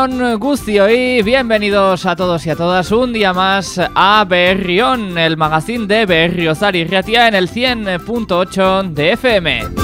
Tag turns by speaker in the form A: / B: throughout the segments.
A: Egunon Guzio y bienvenidos a todos y a todas un día más a Berrión, el magazine de Berriozar y Riatia en el 100.8 de FM.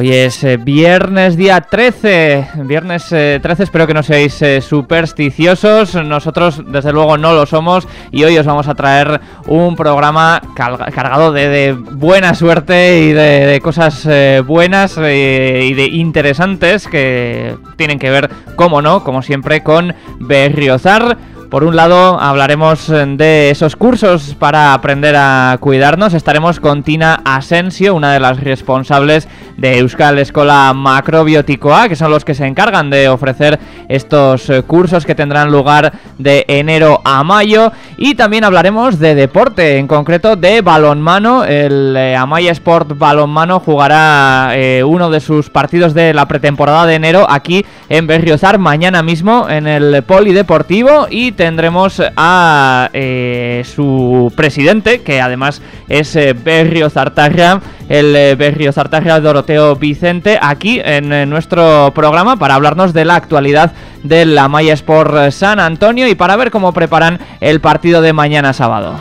A: Hoy es eh, viernes día 13, viernes 13, eh, espero que no seáis eh, supersticiosos, nosotros desde luego no lo somos. Y hoy os vamos a traer un programa cargado de, buena suerte y de, cosas buenas y de interesantes que tienen que ver, como no, como siempre, con Berriozar. Por un lado, hablaremos eh, de esos cursos para aprender a cuidarnos. Estaremos con Tina Asensio, una de las responsables de Euskal Escola A, que son los que se encargan de ofrecer estos eh, cursos que tendrán lugar de enero a mayo. Y también hablaremos de deporte, en concreto de balonmano. El eh, Amaya Sport Balonmano jugará uno de sus partidos de la pretemporada de enero aquí en Berriozar mañana mismo en el Polideportivo y tendremos a eh, su presidente, que además es eh, Berrio Zartarra, el eh, Berrio Zartarra Doroteo Vicente, aquí en nuestro programa para hablarnos de la actualidad de la Maya Sport San Antonio y para ver cómo preparan el partido de mañana sábado.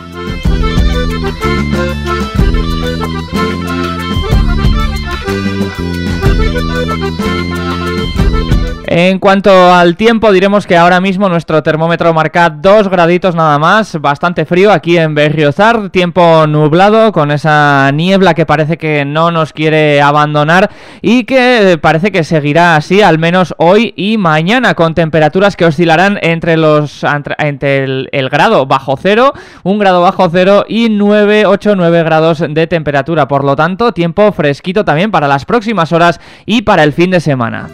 A: En cuanto al tiempo, diremos que ahora mismo nuestro termómetro marca 2 graditos nada más, bastante frío aquí en Berriozar, tiempo nublado con esa niebla que parece que no nos quiere abandonar y que parece que seguirá así al menos hoy y mañana con temperaturas que oscilarán entre los entre el, el grado bajo cero, un grado bajo cero y 9, 8, 9 grados de temperatura. Por lo tanto, tiempo fresquito también para las próximas horas y para el fin de semana.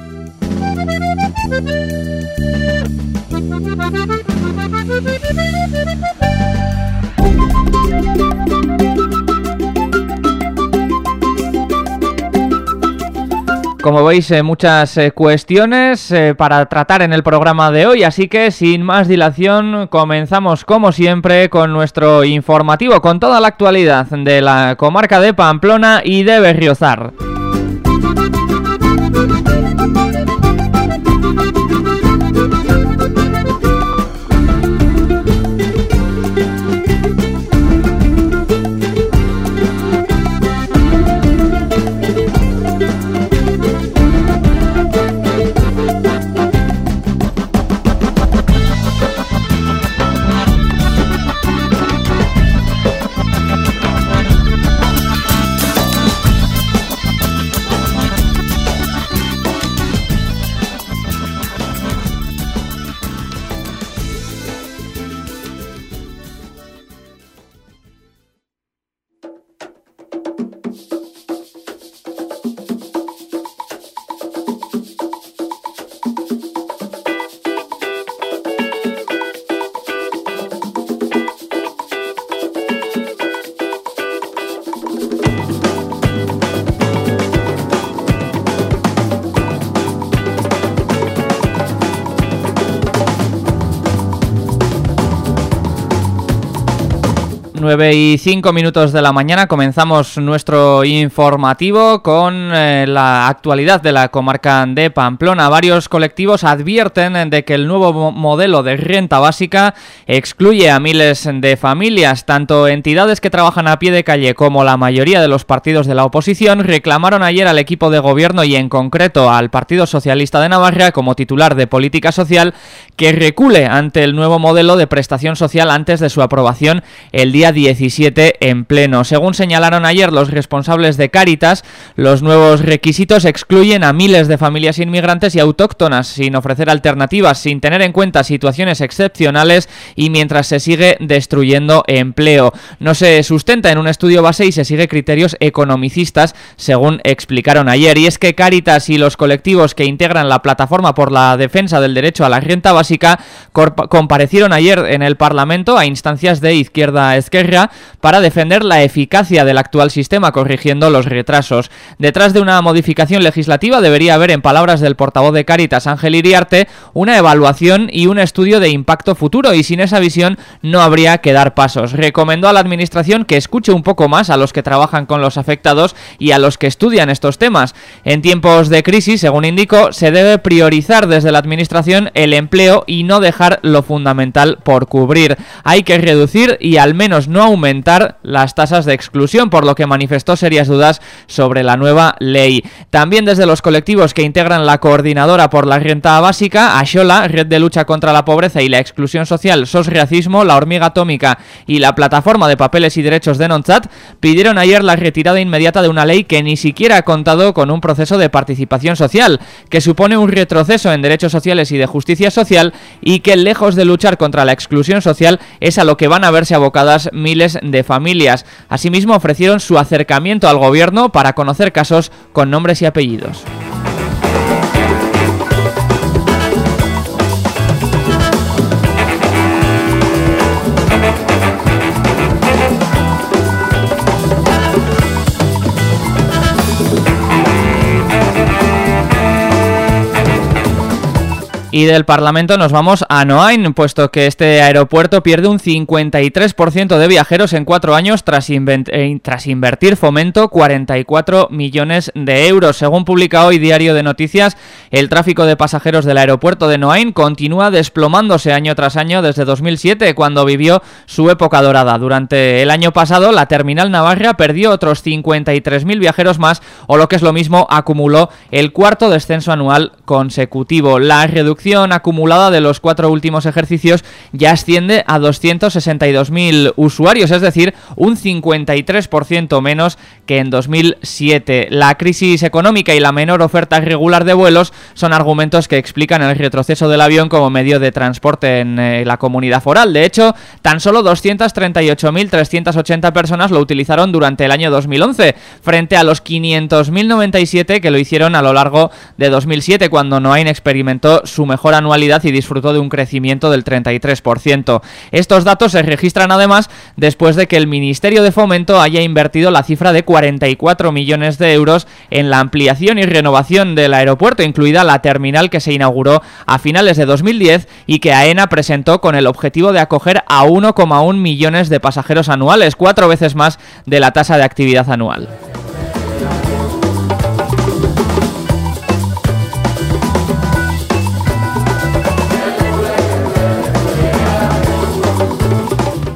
A: Como veis, eh, muchas eh, cuestiones eh, para tratar en el programa de hoy, así que sin más dilación comenzamos como siempre con nuestro informativo, con toda la actualidad de la comarca de Pamplona y de Berriozar. Y 5 minutos de la mañana comenzamos nuestro informativo con eh, la actualidad de la comarca de Pamplona. Varios colectivos advierten de que el nuevo modelo de renta básica excluye a miles de familias. Tanto entidades que trabajan a pie de calle como la mayoría de los partidos de la oposición reclamaron ayer al equipo de gobierno y en concreto al Partido Socialista de Navarra como titular de política social que recule ante el nuevo modelo de prestación social antes de su aprobación el día 10 17 en pleno. Según señalaron ayer los responsables de Cáritas, los nuevos requisitos excluyen a miles de familias inmigrantes y autóctonas sin ofrecer alternativas, sin tener en cuenta situaciones excepcionales y mientras se sigue destruyendo empleo. No se sustenta en un estudio base y se sigue criterios economicistas, según explicaron ayer. Y es que Cáritas y los colectivos que integran la plataforma por la defensa del derecho a la renta básica comparecieron ayer en el Parlamento a instancias de Izquierda Esquerra Para defender la eficacia del actual sistema, corrigiendo los retrasos. Detrás de una modificación legislativa debería haber, en palabras del portavoz de Caritas, Ángel Iriarte, una evaluación y un estudio de impacto futuro, y sin esa visión no habría que dar pasos. Recomendó a la Administración que escuche un poco más a los que trabajan con los afectados y a los que estudian estos temas. En tiempos de crisis, según indicó, se debe priorizar desde la Administración el empleo y no dejar lo fundamental por cubrir. Hay que reducir y al menos no aumentar las tasas de exclusión, por lo que manifestó serias dudas sobre la nueva ley. También desde los colectivos que integran la coordinadora por la renta básica, Ashola, Red de Lucha contra la Pobreza y la Exclusión Social, SOS Racismo, la Hormiga Atómica y la Plataforma de Papeles y Derechos de Nonzat, pidieron ayer la retirada inmediata de una ley que ni siquiera ha contado con un proceso de participación social, que supone un retroceso en derechos sociales y de justicia social y que lejos de luchar contra la exclusión social es a lo que van a verse abocadas miles de familias. Asimismo ofrecieron su acercamiento al gobierno para conocer casos con nombres y apellidos. Y del Parlamento nos vamos a Noain, puesto que este aeropuerto pierde un 53% de viajeros en cuatro años tras, eh, tras, invertir fomento 44 millones de euros. Según publica hoy Diario de Noticias, el tráfico de pasajeros del aeropuerto de Noain continúa desplomándose año tras año desde 2007, cuando vivió su época dorada. Durante el año pasado, la terminal Navarra perdió otros 53.000 viajeros más, o lo que es lo mismo, acumuló el cuarto descenso anual consecutivo. La reducción acumulada de los cuatro últimos ejercicios ya asciende a 262.000 usuarios, es decir, un 53% menos que en 2007. La crisis económica y la menor oferta regular de vuelos son argumentos que explican el retroceso del avión como medio de transporte en eh, la comunidad foral. De hecho, tan solo 238.380 personas lo utilizaron durante el año 2011, frente a los 500.097 que lo hicieron a lo largo de 2007, cuando Noain experimentó su mejor anualidad y disfrutó de un crecimiento del 33%. Estos datos se registran además después de que el Ministerio de Fomento haya invertido la cifra de 44 millones de euros en la ampliación y renovación del aeropuerto, incluida la terminal que se inauguró a finales de 2010 y que AENA presentó con el objetivo de acoger a 1,1 millones de pasajeros anuales, cuatro veces más de la tasa de actividad anual.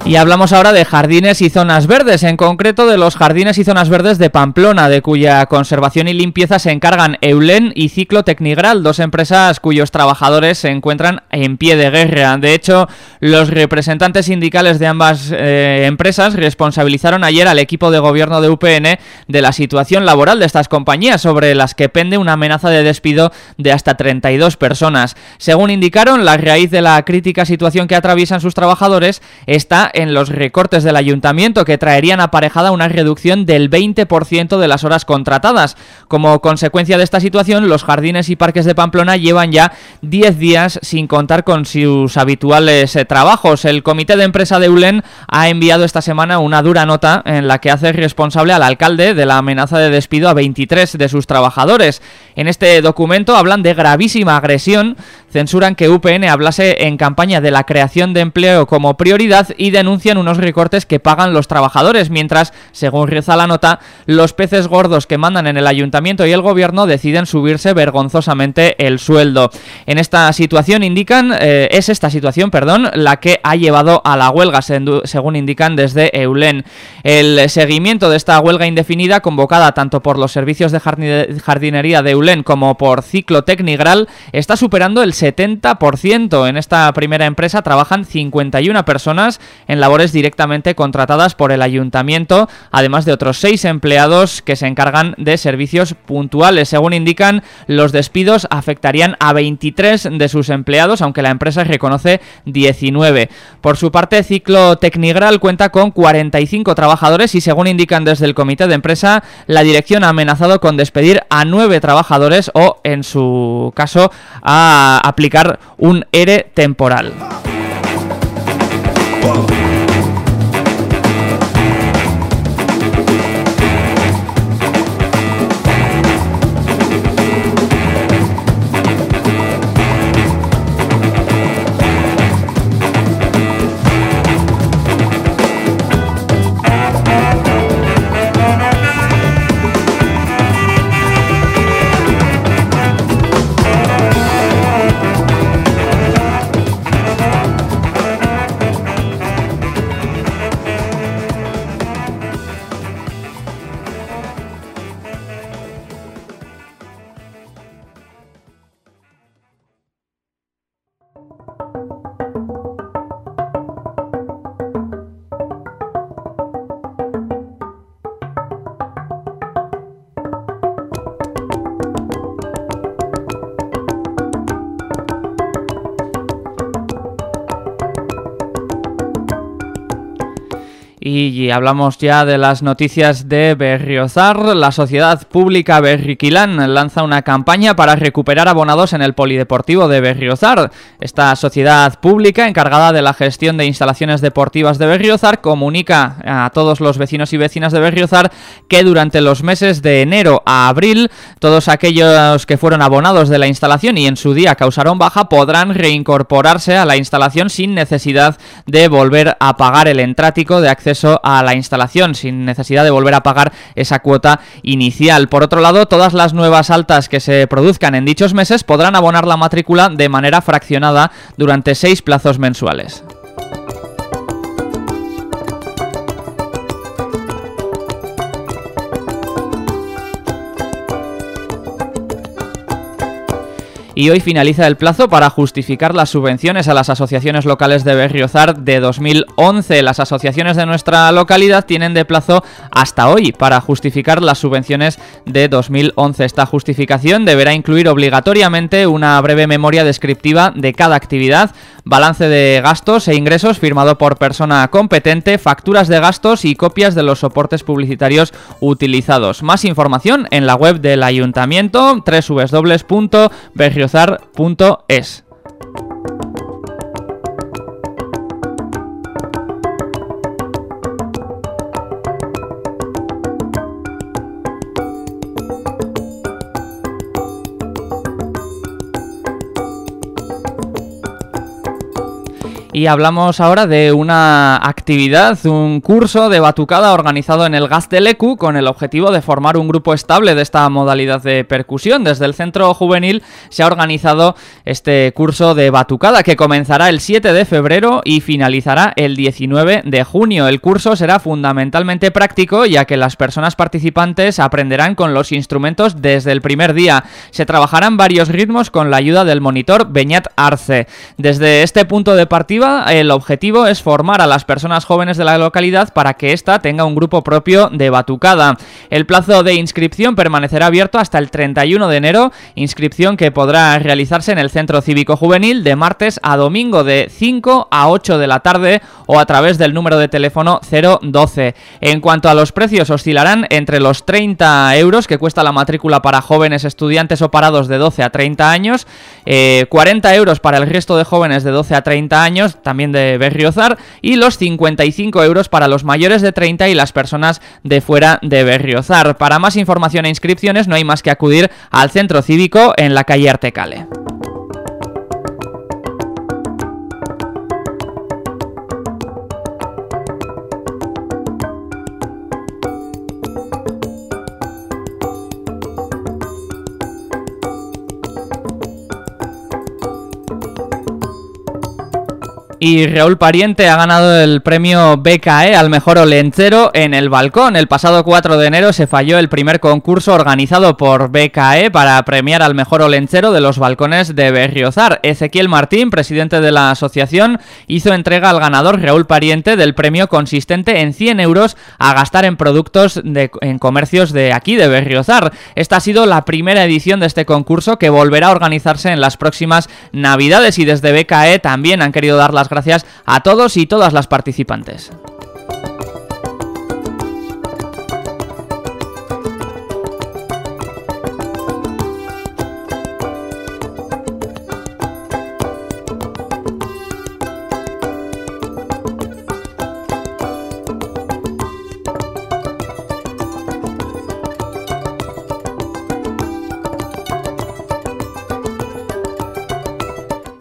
A: Y hablamos ahora de jardines y zonas verdes, en concreto de los jardines y zonas verdes de Pamplona, de cuya conservación y limpieza se encargan Eulen y Ciclo Tecnigral, dos empresas cuyos trabajadores se encuentran en pie de guerra. De hecho, los representantes sindicales de ambas eh, empresas responsabilizaron ayer al equipo de gobierno de UPN de la situación laboral de estas compañías, sobre las que pende una amenaza de despido de hasta 32 personas. Según indicaron, la raíz de la crítica situación que atraviesan sus trabajadores está en los recortes del ayuntamiento que traerían aparejada una reducción del 20% de las horas contratadas. Como consecuencia de esta situación, los jardines y parques de Pamplona llevan ya 10 días sin contar con sus habituales eh, trabajos. El comité de empresa de ULEN ha enviado esta semana una dura nota en la que hace responsable al alcalde de la amenaza de despido a 23 de sus trabajadores. En este documento hablan de gravísima agresión, censuran que UPN hablase en campaña de la creación de empleo como prioridad y de anuncian unos recortes que pagan los trabajadores, mientras, según reza la nota, los peces gordos que mandan en el ayuntamiento y el gobierno deciden subirse vergonzosamente el sueldo. En esta situación indican, eh, es esta situación, perdón, la que ha llevado a la huelga, según indican desde Eulen. El seguimiento de esta huelga indefinida, convocada tanto por los servicios de jardinería de Eulen como por Ciclo Tecnigral, está superando el 70%. En esta primera empresa trabajan 51 personas labores directamente contratadas por el ayuntamiento, además de otros seis empleados que se encargan de servicios puntuales. Según indican, los despidos afectarían a 23 de sus empleados, aunque la empresa reconoce 19. Por su parte, Ciclo Tecnigral cuenta con 45 trabajadores y según indican desde el comité de empresa, la dirección ha amenazado con despedir a 9 trabajadores o, en su caso, a aplicar un ERE temporal. Y hablamos ya de las noticias de Berriozar. La Sociedad Pública Berriquilán lanza una campaña para recuperar abonados en el Polideportivo de Berriozar. Esta sociedad pública, encargada de la gestión de instalaciones deportivas de Berriozar, comunica a todos los vecinos y vecinas de Berriozar que durante los meses de enero a abril, todos aquellos que fueron abonados de la instalación y en su día causaron baja podrán reincorporarse a la instalación sin necesidad de volver a pagar el entrático de acceso a la instalación sin necesidad de volver a pagar esa cuota inicial. Por otro lado, todas las nuevas altas que se produzcan en dichos meses podrán abonar la matrícula de manera fraccionada durante seis plazos mensuales. Y hoy finaliza el plazo para justificar las subvenciones a las asociaciones locales de Berriozar de 2011. Las asociaciones de nuestra localidad tienen de plazo hasta hoy para justificar las subvenciones de 2011. Esta justificación deberá incluir obligatoriamente una breve memoria descriptiva de cada actividad, balance de gastos e ingresos firmado por persona competente, facturas de gastos y copias de los soportes publicitarios utilizados. Más información en la web del ayuntamiento www.berriozar Y hablamos ahora de una actividad, un curso de batucada organizado en el GAS de Lecu con el objetivo de formar un grupo estable de esta modalidad de percusión. Desde el Centro Juvenil se ha organizado este curso de batucada que comenzará el 7 de febrero y finalizará el 19 de junio. El curso será fundamentalmente práctico ya que las personas participantes aprenderán con los instrumentos desde el primer día. Se trabajarán varios ritmos con la ayuda del monitor Beñat Arce. Desde este punto de partida el objetivo es formar a las personas jóvenes de la localidad para que ésta tenga un grupo propio de batucada. El plazo de inscripción permanecerá abierto hasta el 31 de enero, inscripción que podrá realizarse en el Centro Cívico Juvenil de martes a domingo de 5 a 8 de la tarde o a través del número de teléfono 012. En cuanto a los precios, oscilarán entre los 30 euros que cuesta la matrícula para jóvenes estudiantes o parados de 12 a 30 años, 40 eh, euros para el resto de jóvenes de 12 a 30 años, también de Berriozar, y los 55 euros para los mayores de 30 y las personas de fuera de Berriozar. Para más información e inscripciones no hay más que acudir al centro cívico en la calle Artecale. Y Raúl Pariente ha ganado el premio BKE al mejor olencero en el balcón. El pasado 4 de enero se falló el primer concurso organizado por BKE para premiar al mejor olencero de los balcones de Berriozar. Ezequiel Martín, presidente de la asociación, hizo entrega al ganador Raúl Pariente del premio consistente en 100 euros a gastar en productos de, en comercios de aquí, de Berriozar. Esta ha sido la primera edición de este concurso que volverá a organizarse en las próximas navidades y desde BKE también han querido dar las gracias a todos y todas las participantes.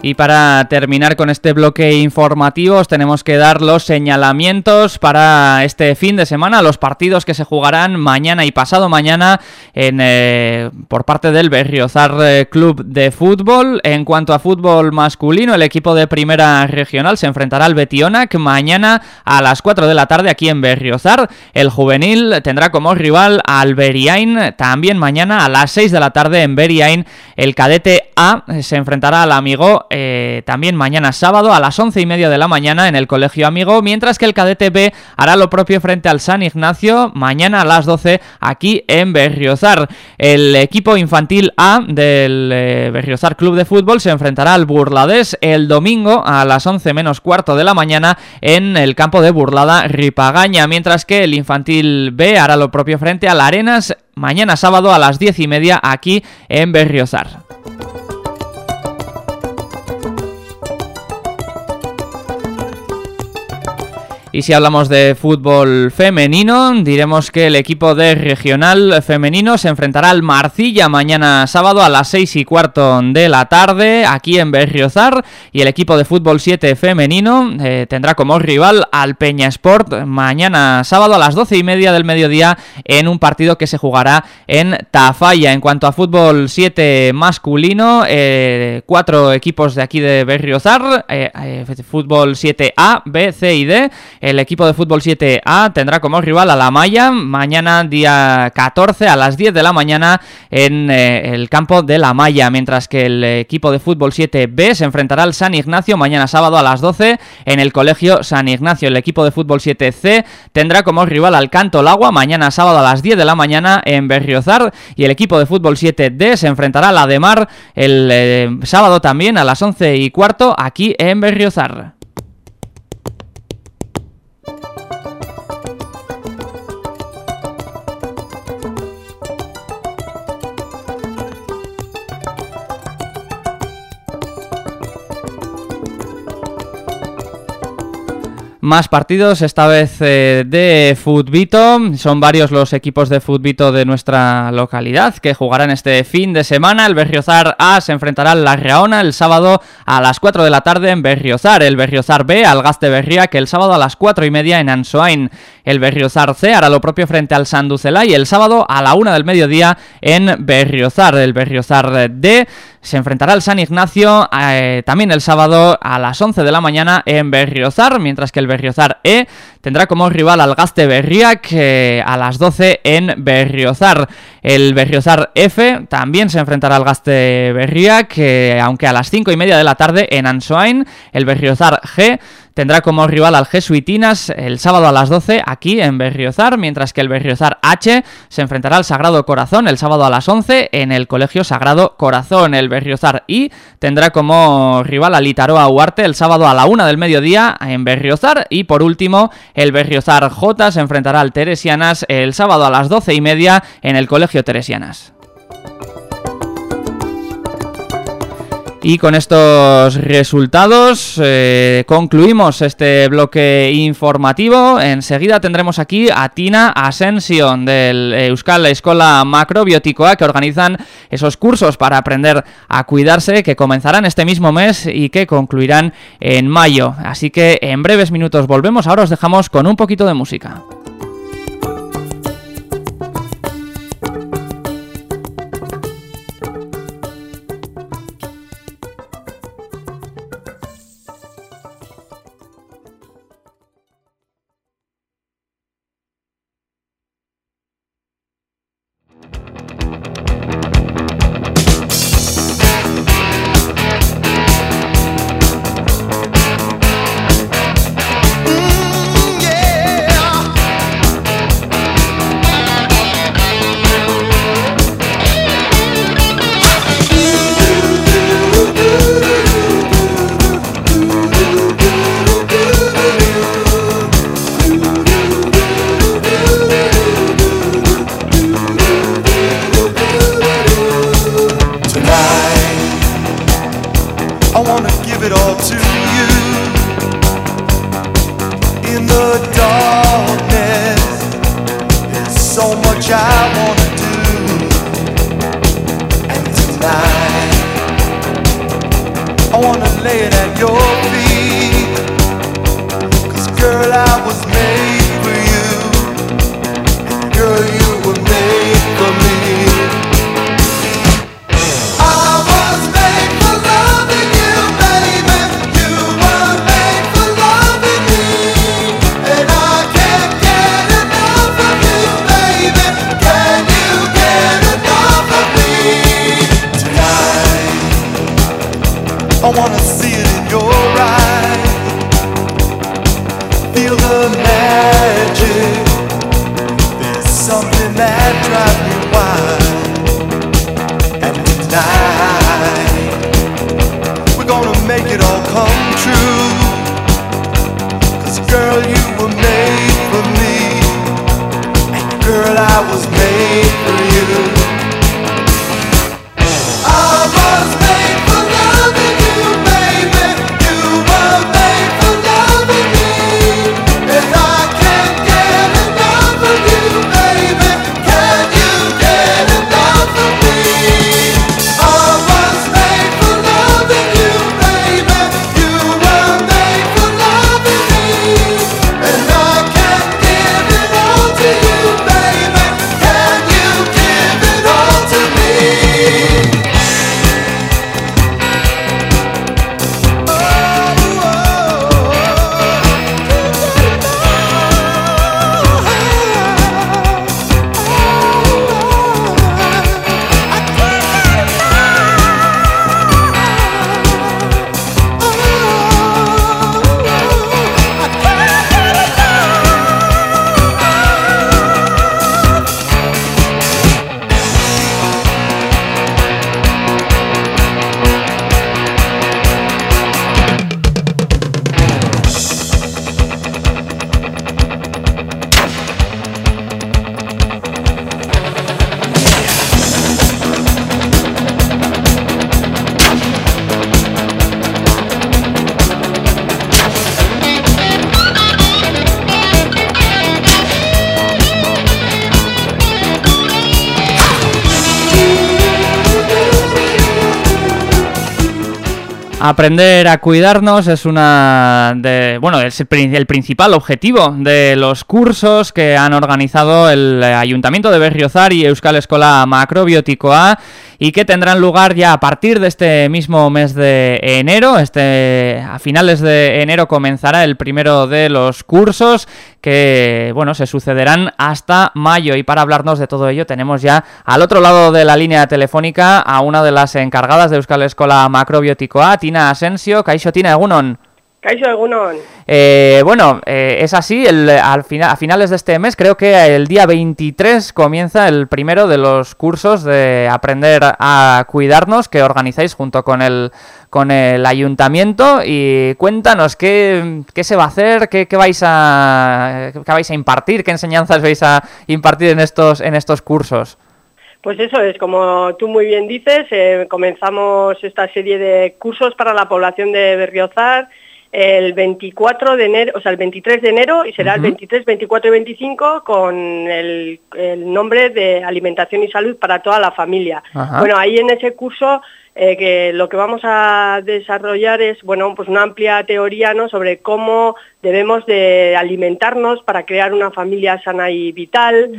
A: Y para terminar con este bloque informativo os tenemos que dar los señalamientos para este fin de semana, los partidos que se jugarán mañana y pasado mañana en, eh, por parte del Berriozar eh, Club de Fútbol. En cuanto a fútbol masculino, el equipo de primera regional se enfrentará al Betionac mañana a las 4 de la tarde aquí en Berriozar. El juvenil tendrá como rival al Beriain también mañana a las 6 de la tarde en Beriain. El cadete A se enfrentará al amigo eh, también mañana sábado a las once y media de la mañana en el Colegio Amigo, mientras que el cadete B hará lo propio frente al San Ignacio mañana a las 12 aquí en Berriozar. El equipo infantil A del eh, Berriozar Club de Fútbol se enfrentará al Burladés el domingo a las 11 menos cuarto de la mañana en el campo de Burlada Ripagaña, mientras que el infantil B hará lo propio frente al Arenas mañana sábado a las 10 y media aquí en Berriozar. Y si hablamos de fútbol femenino, diremos que el equipo de regional femenino se enfrentará al Marcilla mañana sábado a las 6 y cuarto de la tarde aquí en Berriozar. Y el equipo de fútbol 7 femenino eh, tendrá como rival al Peña Sport mañana sábado a las 12 y media del mediodía en un partido que se jugará en Tafalla. En cuanto a fútbol 7 masculino, eh, cuatro equipos de aquí de Berriozar, eh, fútbol 7A, B, C y D el equipo de fútbol 7A tendrá como rival a la Maya mañana día 14 a las 10 de la mañana en eh, el campo de la Maya, mientras que el equipo de fútbol 7B se enfrentará al San Ignacio mañana sábado a las 12 en el colegio San Ignacio. El equipo de fútbol 7C tendrá como rival al Canto Lagua mañana sábado a las 10 de la mañana en Berriozar y el equipo de fútbol 7D se enfrentará a la de Mar el eh, sábado también a las 11 y cuarto aquí en Berriozar. Más partidos, esta vez eh, de Futbito. Son varios los equipos de Futbito de nuestra localidad que jugarán este fin de semana. El Berriozar A se enfrentará al La Reona el sábado a las 4 de la tarde en Berriozar. El Berriozar B al Gaste que el sábado a las 4 y media en Ansoain. El Berriozar C hará lo propio frente al y el sábado a la 1 del mediodía en Berriozar. El Berriozar D se enfrentará al San Ignacio eh, también el sábado a las 11 de la mañana en Berriozar, mientras que el Berriozar E tendrá como rival al Gaste Berriac a las 12 en Berriozar. El Berriozar F también se enfrentará al Gaste Berriac, aunque a las 5 y media de la tarde en Ansoain. El Berriozar G tendrá como rival al Jesuitinas el sábado a las 12 aquí en Berriozar, mientras que el Berriozar H se enfrentará al Sagrado Corazón el sábado a las 11 en el Colegio Sagrado Corazón. El Berriozar I tendrá como rival al Itaroa Huarte el sábado a la 1 del mediodía en Berriozar y por último el Berriozar J se enfrentará al Teresianas el sábado a las 12 y media en el Colegio Teresianas. Y con estos resultados eh, concluimos este bloque informativo. Enseguida tendremos aquí a Tina Ascension del Euskal Escola Macrobióticoa que organizan esos cursos para aprender a cuidarse que comenzarán este mismo mes y que concluirán en mayo. Así que en breves minutos volvemos. Ahora os dejamos con un poquito de música. Aprender a cuidarnos es una de, bueno, es el, principal objetivo de los cursos que han organizado el Ayuntamiento de Berriozar y Euskal Escola Macrobiótico A y que tendrán lugar ya a partir de este mismo mes de enero. Este a finales de enero comenzará el primero de los cursos que bueno, se sucederán hasta mayo y para hablarnos de todo ello tenemos ya al otro lado de la línea telefónica a una de las encargadas de Euskal Escola Macrobiótico A, Tina Asensio. Caixo Tina Egunon. Eh, bueno, eh, es así, el, al final, a finales de este mes, creo que el día 23 comienza el primero de los cursos de aprender a cuidarnos que organizáis junto con el, con el ayuntamiento y cuéntanos qué, qué se va a hacer, qué, qué, vais a, qué vais a impartir, qué enseñanzas vais a impartir en estos, en estos cursos.
B: Pues eso es, como tú muy bien dices, eh, comenzamos esta serie de cursos para la población de Berriozar, el 24 de enero, o sea, el 23 de enero y será el 23, 24 y 25 con el, nombre de alimentación y salud para toda la familia. Bueno, ahí en ese curso eh, que lo que vamos a desarrollar es bueno, pues una amplia teoría ¿no? sobre cómo debemos de alimentarnos para crear una familia sana y vital.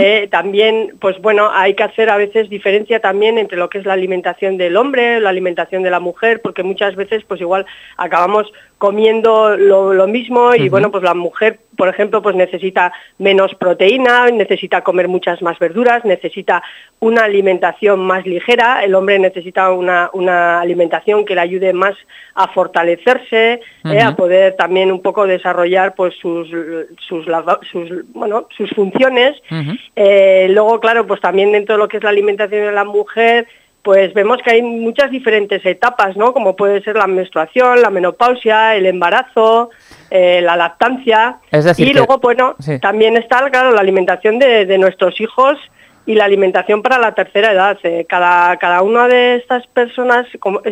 B: Eh, también, pues bueno, hay que hacer a veces diferencia también entre lo que es la alimentación del hombre, la alimentación de la mujer, porque muchas veces pues igual acabamos comiendo lo, mismo y bueno, pues la mujer, por ejemplo, pues necesita menos proteína, necesita comer muchas más verduras, necesita una alimentación más ligera, el hombre necesita una, una alimentación que le ayude más a fortalecerse, eh, a poder también un poco desarrollar pues sus, sus, bueno, sus funciones. Eh, luego, claro, pues también dentro de lo que es la alimentación de la mujer, pues vemos que hay muchas diferentes etapas, ¿no? Como puede ser la menstruación, la menopausia, el embarazo, eh, la lactancia. y luego, bueno, también está, claro, la alimentación de, nuestros hijos y la alimentación para la tercera edad. Eh, cada, cada una de estas personas,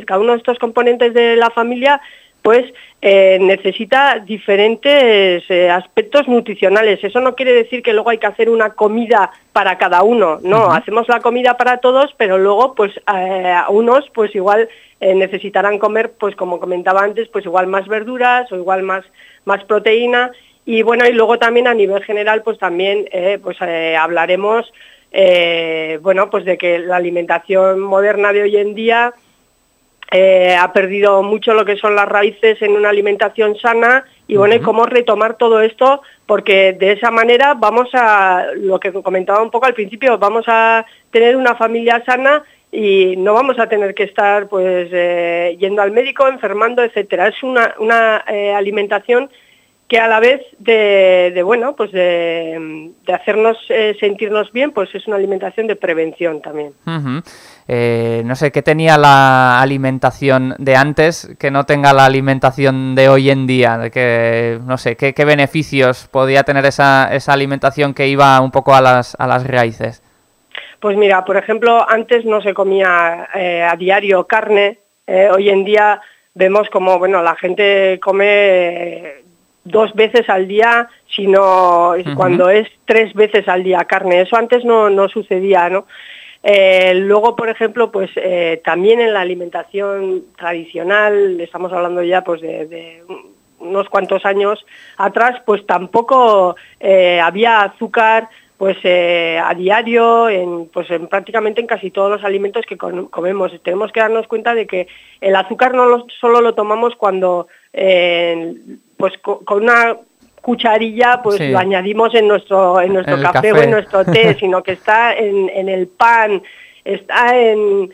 B: cada uno de estos componentes de la familia pues eh, necesita diferentes eh, aspectos nutricionales. Eso no quiere decir que luego hay que hacer una comida para cada uno, no, hacemos la comida para todos, pero luego pues eh, a unos pues igual necesitarán comer, pues como comentaba antes, pues igual más verduras o igual más, más proteína. Y bueno, y luego también a nivel general pues también pues hablaremos bueno, pues de que la alimentación moderna de hoy en día eh, ha perdido mucho lo que son las raíces en una alimentación sana y bueno, y cómo retomar todo esto, porque de esa manera vamos a, lo que comentaba un poco al principio, vamos a tener una familia sana y no vamos a tener que estar pues eh, yendo al médico, enfermando, etcétera. Es una, una eh, alimentación que a la vez de, bueno, pues de, hacernos eh, sentirnos bien, pues es una alimentación de prevención también.
A: Eh, no sé, ¿qué tenía la alimentación de antes que no tenga la alimentación de hoy en día? Que, no sé, ¿qué, beneficios podía tener esa, esa, alimentación que iba un poco a las, a las raíces?
B: Pues mira, por ejemplo, antes no se comía eh, a diario carne, hoy en día vemos como, bueno, la gente come dos veces al día, sino cuando es tres veces al día carne. Eso antes no, no sucedía, ¿no? Eh, luego, por ejemplo, pues eh, también en la alimentación tradicional, estamos hablando ya pues de, unos cuantos años atrás, pues tampoco eh, había azúcar pues a diario en pues en prácticamente en casi todos los alimentos que comemos tenemos que darnos cuenta de que el azúcar no solo lo tomamos cuando pues con, una cucharilla pues lo añadimos en nuestro en nuestro café, o en nuestro té, sino que está en, el pan, está en,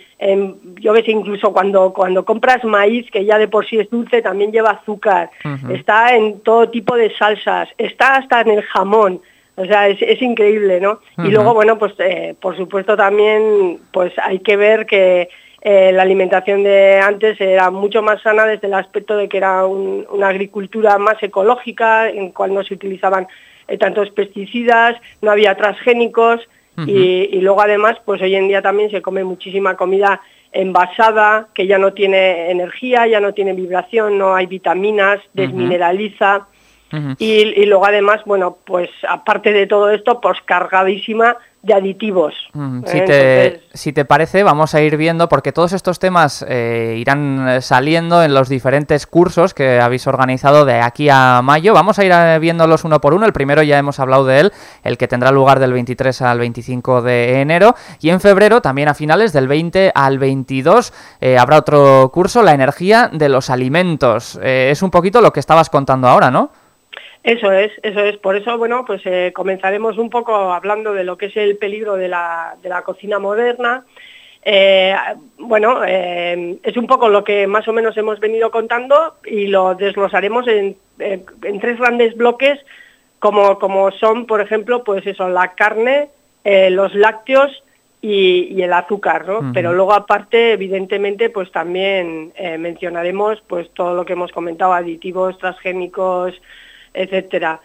B: yo ves incluso cuando cuando compras maíz que ya de por sí es dulce también lleva azúcar, está en todo tipo de salsas, está hasta en el jamón. O sea, es, increíble, ¿no? Y luego, bueno, pues eh, por supuesto también pues hay que ver que eh, la alimentación de antes era mucho más sana desde el aspecto de que era una agricultura más ecológica, en cual no se utilizaban eh, tantos pesticidas, no había transgénicos y, luego además, pues hoy en día también se come muchísima comida envasada, que ya no tiene energía, ya no tiene vibración, no hay vitaminas, desmineraliza. y, y, luego además, bueno, pues aparte de todo esto, pues cargadísima de aditivos.
A: Mm, si, te, si, te, parece, vamos a ir viendo, porque todos estos temas eh, irán eh, saliendo en los diferentes cursos que habéis organizado de aquí a mayo. Vamos a ir eh, viéndolos uno por uno. El primero ya hemos hablado de él, el que tendrá lugar del 23 al 25 de enero. Y en febrero, también a finales del 20 al 22, habrá otro curso, la energía de los alimentos. es un poquito lo que estabas contando ahora, ¿no?
B: Eso es, eso es. Por eso, bueno, pues eh, comenzaremos un poco hablando de lo que es el peligro de la, cocina moderna. Eh, bueno, eh, es un poco lo que más o menos hemos venido contando y lo desglosaremos en, tres grandes bloques, como, como, son, por ejemplo, pues eso, la carne, los lácteos y, el azúcar, ¿no? Pero luego aparte, evidentemente, pues también mencionaremos pues todo lo que hemos comentado, aditivos, transgénicos, etcétera.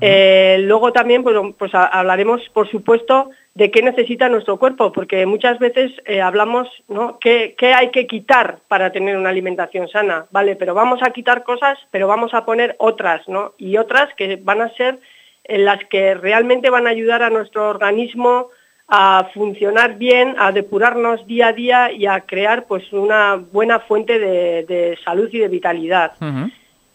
B: Eh, luego también pues, pues hablaremos, por supuesto, de qué necesita nuestro cuerpo, porque muchas veces eh, hablamos, ¿no? ¿Qué, hay que quitar para tener una alimentación sana? Vale, pero vamos a quitar cosas, pero vamos a poner otras, ¿no? Y otras que van a ser en las que realmente van a ayudar a nuestro organismo a funcionar bien, a depurarnos día a día y a crear pues una buena fuente de, salud y de vitalidad. Eh,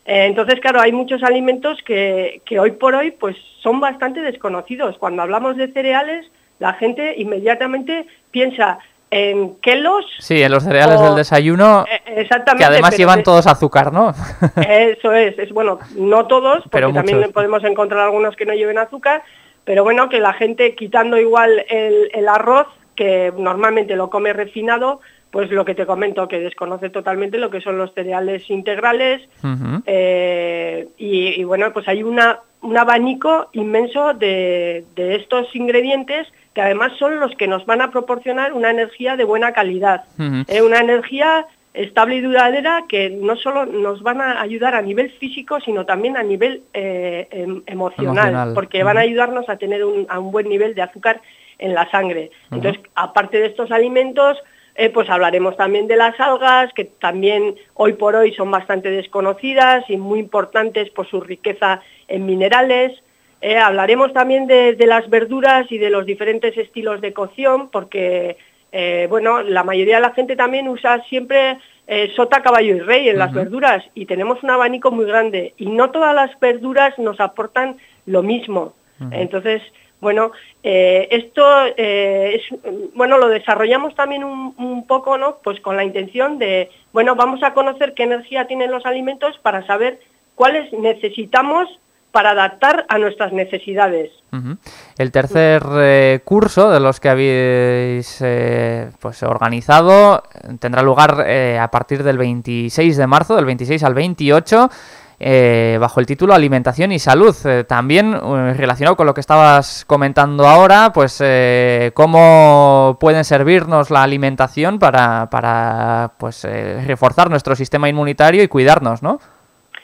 B: entonces, claro, hay muchos alimentos que, hoy por hoy pues, son bastante desconocidos. Cuando hablamos de cereales, la gente inmediatamente piensa en Kellogg's.
A: Sí, en los cereales del desayuno, eh, exactamente, que además llevan todos azúcar, ¿no?
B: Eso es, es bueno, no todos, porque también podemos encontrar algunos que no lleven azúcar, pero bueno, que la gente quitando igual el arroz, que normalmente lo come refinado, pues lo que te comento, que desconoce totalmente lo que son los cereales integrales eh, y, bueno, pues hay una, un abanico inmenso de, estos ingredientes que además son los que nos van a proporcionar una energía de buena calidad, eh, una energía estable y duradera que no solo nos van a ayudar a nivel físico, sino también a nivel eh, em, emocional, porque van a ayudarnos a tener un, a un buen nivel de azúcar en la sangre. Entonces, aparte de estos alimentos, eh, pues hablaremos también de las algas, que también hoy por hoy son bastante desconocidas y muy importantes por su riqueza en minerales. Eh, hablaremos también de, las verduras y de los diferentes estilos de cocción, porque eh, bueno, la mayoría de la gente también usa siempre sota, caballo y rey en las verduras y tenemos un abanico muy grande y no todas las verduras nos aportan lo mismo. Entonces, bueno, eh, esto eh, es, bueno, lo desarrollamos también un, poco, ¿no? Pues con la intención de, bueno, vamos a conocer qué energía tienen los alimentos para saber cuáles necesitamos para adaptar a nuestras necesidades.
A: El tercer eh, curso de los que habéis pues, organizado tendrá lugar a partir del 26 de marzo, del 26 al 28 eh, bajo el título Alimentación y Salud. Eh, también relacionado con lo que estabas comentando ahora, pues cómo pueden servirnos la alimentación para, para pues, reforzar nuestro sistema inmunitario y cuidarnos, ¿no?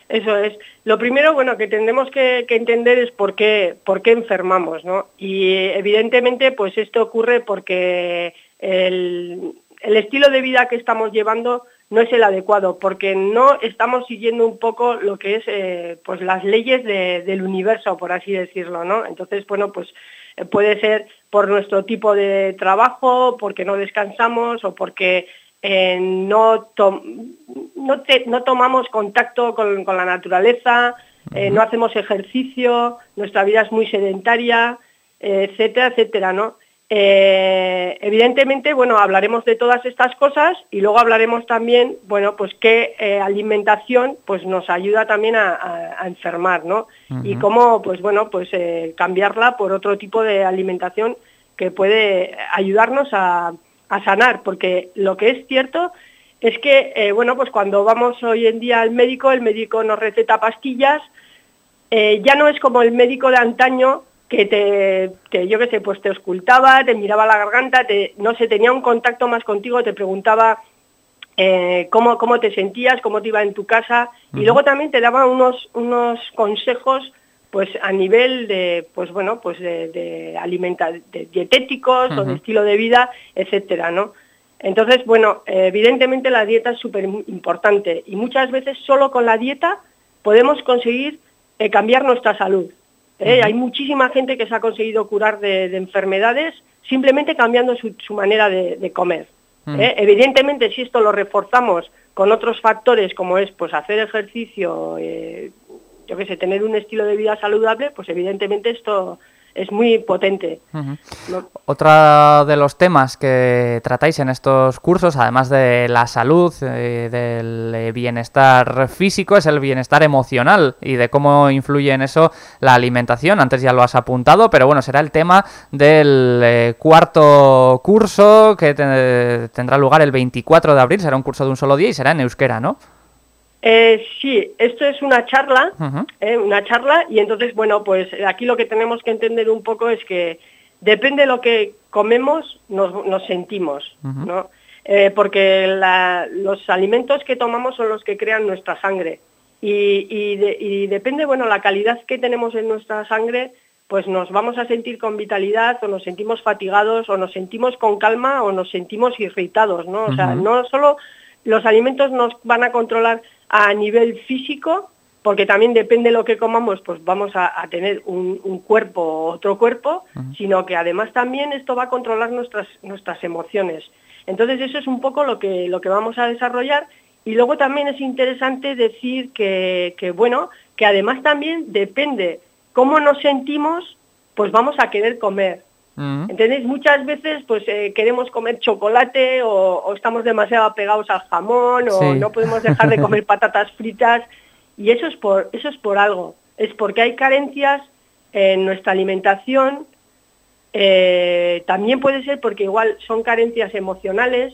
B: Eso es. Lo primero, bueno, que tendremos que, entender es por qué, por qué enfermamos, ¿no? Y evidentemente, pues esto ocurre porque el, estilo de vida que estamos llevando no es el adecuado, porque no estamos siguiendo un poco lo que es eh, pues las leyes del universo, por así decirlo, ¿no? Entonces, bueno, pues eh, puede ser por nuestro tipo de trabajo, porque no descansamos o porque eh, no, no, tomamos contacto con, la naturaleza, eh, no hacemos ejercicio, nuestra vida es muy sedentaria, etcétera, etcétera, ¿no? Eh, evidentemente, bueno, hablaremos de todas estas cosas y luego hablaremos también, bueno, pues qué alimentación pues nos ayuda también a, enfermar, ¿no? Y cómo, pues bueno, pues cambiarla por otro tipo de alimentación que puede ayudarnos a, a sanar, porque lo que es cierto es que, eh, bueno, pues cuando vamos hoy en día al médico, el médico nos receta pastillas, eh, ya no es como el médico de antaño que te, yo qué sé, pues te ocultaba, te miraba la garganta, te, no sé, tenía un contacto más contigo, te preguntaba eh, cómo, cómo te sentías, cómo te iba en tu casa, y luego también te daba unos, unos consejos pues a nivel de pues bueno pues de, de, dietéticos o de estilo de vida etcétera no entonces bueno evidentemente la dieta es súper importante y muchas veces solo con la dieta podemos conseguir eh, cambiar nuestra salud ¿eh? hay muchísima gente que se ha conseguido curar de, enfermedades simplemente cambiando su, manera de, comer ¿eh? evidentemente si esto lo reforzamos con otros factores como es pues hacer ejercicio yo qué sé, tener un estilo de vida saludable, pues evidentemente esto es muy potente.
A: Otro de los temas que tratáis en estos cursos, además de la salud, eh, del eh, bienestar físico, es el bienestar emocional y de cómo influye en eso la alimentación. Antes ya lo has apuntado, pero bueno, será el tema del eh, cuarto curso que tendrá lugar el 24 de abril, será un curso de un solo día y será en euskera, ¿no?
B: Eh, sí, esto es una charla, eh, una charla, y entonces, bueno, pues aquí lo que tenemos que entender un poco es que depende de lo que comemos, nos, sentimos, ¿no? Eh, porque los alimentos que tomamos son los que crean nuestra sangre. Y, depende, bueno, la calidad que tenemos en nuestra sangre, pues nos vamos a sentir con vitalidad o nos sentimos fatigados o nos sentimos con calma o nos sentimos irritados, ¿no? O sea, no solo los alimentos nos van a controlar a nivel físico, porque también depende de lo que comamos, pues vamos a, tener un, cuerpo o otro cuerpo, sino que además también esto va a controlar nuestras, nuestras emociones. Entonces eso es un poco lo que, lo que vamos a desarrollar y luego también es interesante decir que, que, bueno, que además también depende cómo nos sentimos, pues vamos a querer comer. ¿Entendéis? Muchas veces pues eh, queremos comer chocolate o, estamos demasiado apegados al jamón o no podemos dejar de comer patatas fritas y eso es por eso es por algo. Es porque hay carencias en nuestra alimentación. Eh, también puede ser porque igual son carencias emocionales.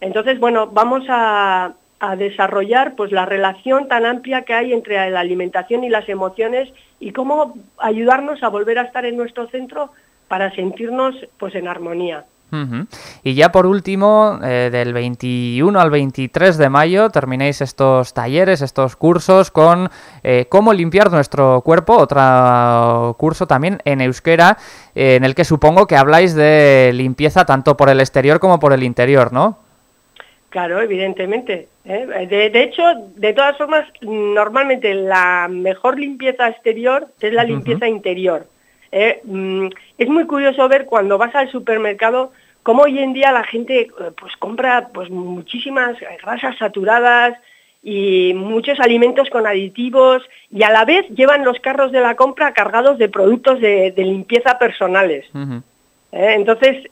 B: Entonces, bueno, vamos a, a desarrollar pues la relación tan amplia que hay entre la alimentación y las emociones y cómo ayudarnos a volver a estar en nuestro centro para sentirnos pues en armonía.
A: Y ya por último, eh, del 21 al 23 de mayo terminéis estos talleres, estos cursos con eh, cómo limpiar nuestro cuerpo, otro curso también en euskera, eh, en el que supongo que habláis de limpieza tanto por el exterior como por el interior, ¿no?
B: Claro, evidentemente. De, hecho, de todas formas, normalmente la mejor limpieza exterior es la limpieza interior. Eh, mm, es muy curioso ver cuando vas al supermercado cómo hoy en día la gente eh, pues compra pues muchísimas grasas saturadas y muchos alimentos con aditivos y a la vez llevan los carros de la compra cargados de productos de, limpieza personales. Eh, entonces,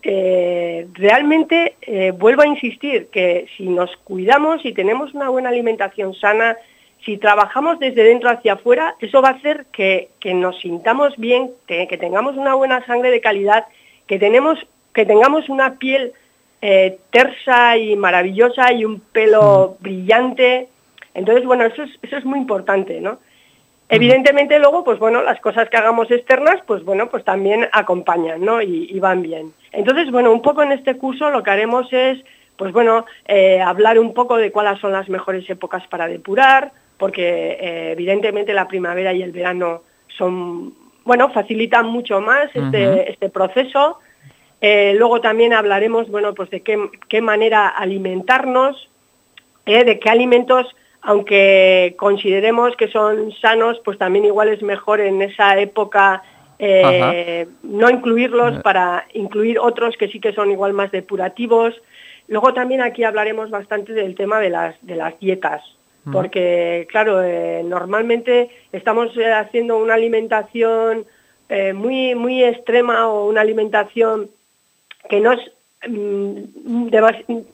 B: realmente vuelvo a insistir que si nos cuidamos y tenemos una buena alimentación sana, si trabajamos desde dentro hacia afuera, eso va a hacer que, nos sintamos bien, que, tengamos una buena sangre de calidad, que, tenemos, que tengamos una piel eh, tersa y maravillosa y un pelo brillante. Entonces, bueno, eso es, eso es muy importante, ¿no? Evidentemente luego, pues bueno, las cosas que hagamos externas, pues bueno, pues también acompañan, ¿no? Y, van bien. Entonces, bueno, un poco en este curso lo que haremos es, pues bueno, eh, hablar un poco de cuáles son las mejores épocas para depurar, porque eh, evidentemente la primavera y el verano son, bueno, facilitan mucho más este, este proceso. Eh, luego también hablaremos, bueno, pues de qué, qué manera alimentarnos, de qué alimentos aunque consideremos que son sanos, pues también igual es mejor en esa época eh, no incluirlos eh. para incluir otros que sí que son igual más depurativos. Luego también aquí hablaremos bastante del tema de las, de las dietas, porque claro, eh, normalmente estamos haciendo una alimentación muy, muy extrema o una alimentación que no es Mm,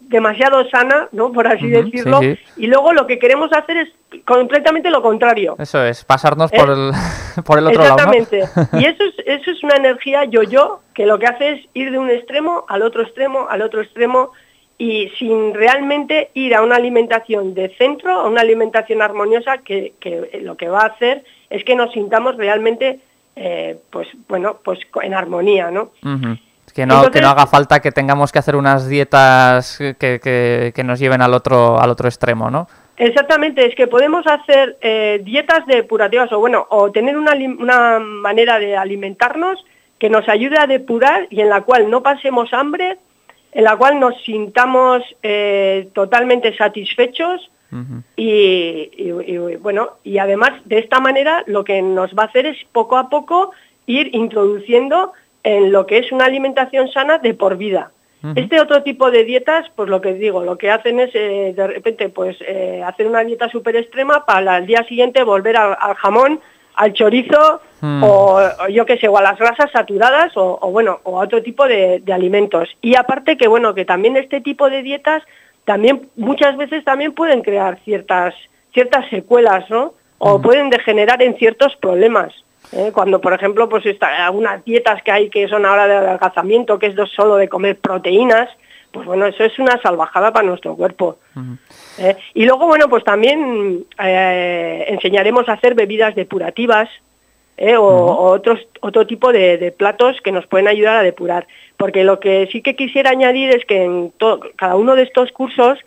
B: demasiado sana, ¿no? por así decirlo, y luego lo que queremos hacer es completamente lo contrario.
A: Eso es, pasarnos por, el, por el otro
B: Exactamente. lado. Exactamente. Y eso es, eso es una energía yo-yo que lo que hace es ir de un extremo al otro extremo, al otro extremo, y sin realmente ir a una alimentación de centro, a una alimentación armoniosa, que, lo que va a hacer es que nos sintamos realmente, eh, pues bueno, pues en armonía, ¿no?
A: Que no, que no haga falta que tengamos que hacer unas dietas que, que, nos lleven al otro, al otro extremo, ¿no?
B: Exactamente, es que podemos hacer eh, dietas depurativas o bueno, o tener una, una, manera de alimentarnos que nos ayude a depurar y en la cual no pasemos hambre, en la cual nos sintamos eh, totalmente satisfechos y, y, bueno, y además de esta manera lo que nos va a hacer es poco a poco ir introduciendo en lo que es una alimentación sana de por vida. Este otro tipo de dietas, pues lo que digo, lo que hacen es eh, de repente pues eh, hacer una dieta súper extrema para el día siguiente volver al jamón, al chorizo hmm. o, yo qué sé, o a las grasas saturadas o, bueno, o a otro tipo de, alimentos. Y aparte que bueno, que también este tipo de dietas también muchas veces también pueden crear ciertas, ciertas secuelas, ¿no? O hmm. pueden degenerar en ciertos problemas. ¿eh? Cuando, por ejemplo, pues está, algunas dietas que hay que son ahora de adelgazamiento, que es solo de comer proteínas, pues bueno, eso es una salvajada para nuestro cuerpo. ¿eh? Y luego, bueno, pues también eh, enseñaremos a hacer bebidas depurativas o, otros, otro tipo de, platos que nos pueden ayudar a depurar. Porque lo que sí que quisiera añadir es que en cada uno de estos cursos